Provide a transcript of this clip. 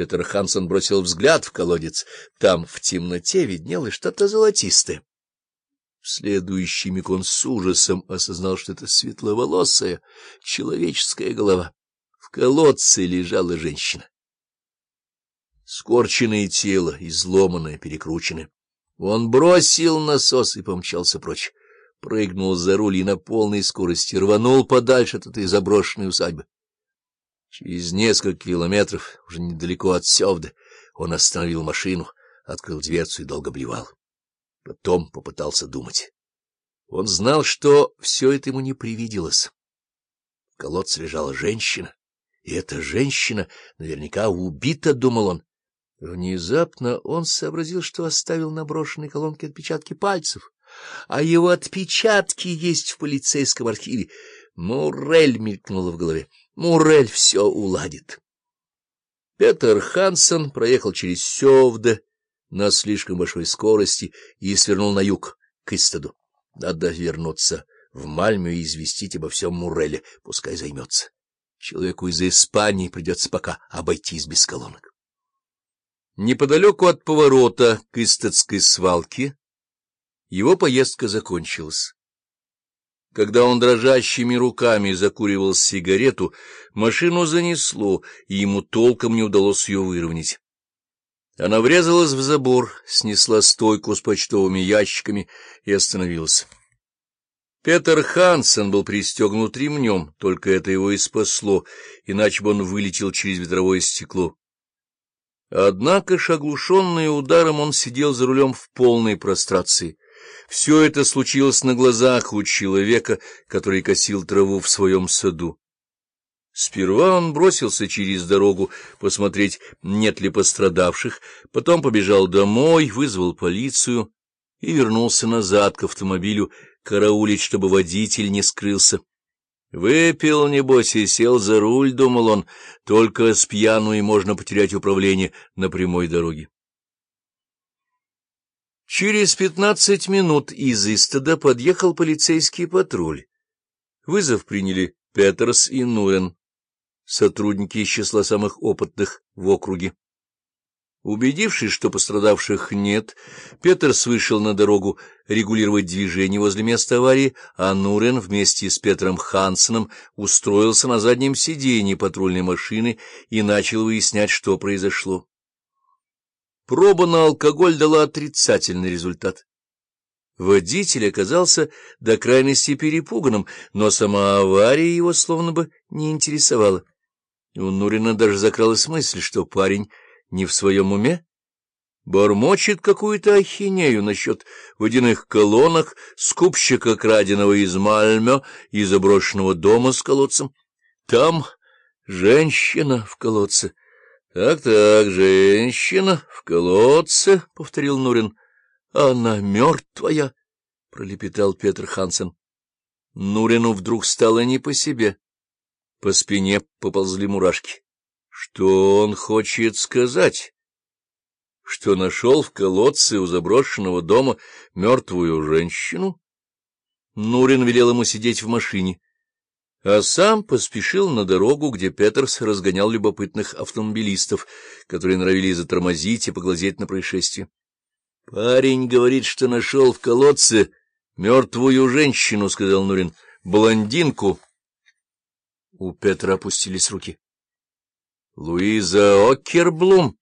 Петр Хансон бросил взгляд в колодец. Там в темноте виднелось что-то золотистое. В следующий миг он с ужасом осознал, что это светловолосая человеческая голова. В колодце лежала женщина. Скорченное тело, изломанное, перекрученное. Он бросил насос и помчался прочь. Прыгнул за руль и на полной скорости рванул подальше от этой заброшенной усадьбы. Через несколько километров, уже недалеко от Севда, он остановил машину, открыл дверцу и долго блевал. Потом попытался думать. Он знал, что все это ему не привиделось. В колодце лежала женщина, и эта женщина наверняка убита, — думал он. Внезапно он сообразил, что оставил на брошенной колонке отпечатки пальцев, а его отпечатки есть в полицейском архиве. Мурель мелькнула в голове. Мурель все уладит. Петер Хансен проехал через Севде на слишком большой скорости и свернул на юг, к Истаду. Надо вернуться в Мальмю и известить обо всем Муреле, пускай займется. Человеку из Испании придется пока обойтись без колонок. Неподалеку от поворота к Истатской свалке его поездка закончилась. Когда он дрожащими руками закуривал сигарету, машину занесло, и ему толком не удалось ее выровнять. Она врезалась в забор, снесла стойку с почтовыми ящиками и остановилась. Петер Хансен был пристегнут ремнем, только это его и спасло, иначе бы он вылетел через ветровое стекло. Однако, оглушенный ударом, он сидел за рулем в полной прострации. Все это случилось на глазах у человека, который косил траву в своем саду. Сперва он бросился через дорогу посмотреть, нет ли пострадавших, потом побежал домой, вызвал полицию и вернулся назад к автомобилю, караулить, чтобы водитель не скрылся. Выпил, небось, и сел за руль, думал он, только с пьяну и можно потерять управление на прямой дороге. Через пятнадцать минут из Истада подъехал полицейский патруль. Вызов приняли Петерс и Нурен, сотрудники из числа самых опытных в округе. Убедившись, что пострадавших нет, Петерс вышел на дорогу регулировать движение возле места аварии, а Нурен вместе с Петром Хансеном устроился на заднем сиденье патрульной машины и начал выяснять, что произошло. Проба на алкоголь дала отрицательный результат. Водитель оказался до крайности перепуганным, но сама авария его словно бы не интересовала. У Нурина даже закралась мысль, что парень не в своем уме, бормочет какую-то ахинею насчет водяных колонок, скупщика краденого из Мальмё и заброшенного дома с колодцем. Там женщина в колодце. Так-так, женщина в колодце, — повторил Нурин. — Она мертвая, — пролепетал Петр Хансен. Нурину вдруг стало не по себе. По спине поползли мурашки. Что он хочет сказать? Что нашел в колодце у заброшенного дома мертвую женщину? Нурин велел ему сидеть в машине а сам поспешил на дорогу, где Петерс разгонял любопытных автомобилистов, которые норовили затормозить и поглазеть на происшествие. — Парень говорит, что нашел в колодце мертвую женщину, — сказал Нурин. — Блондинку. У Петра опустились руки. — Луиза Окерблум?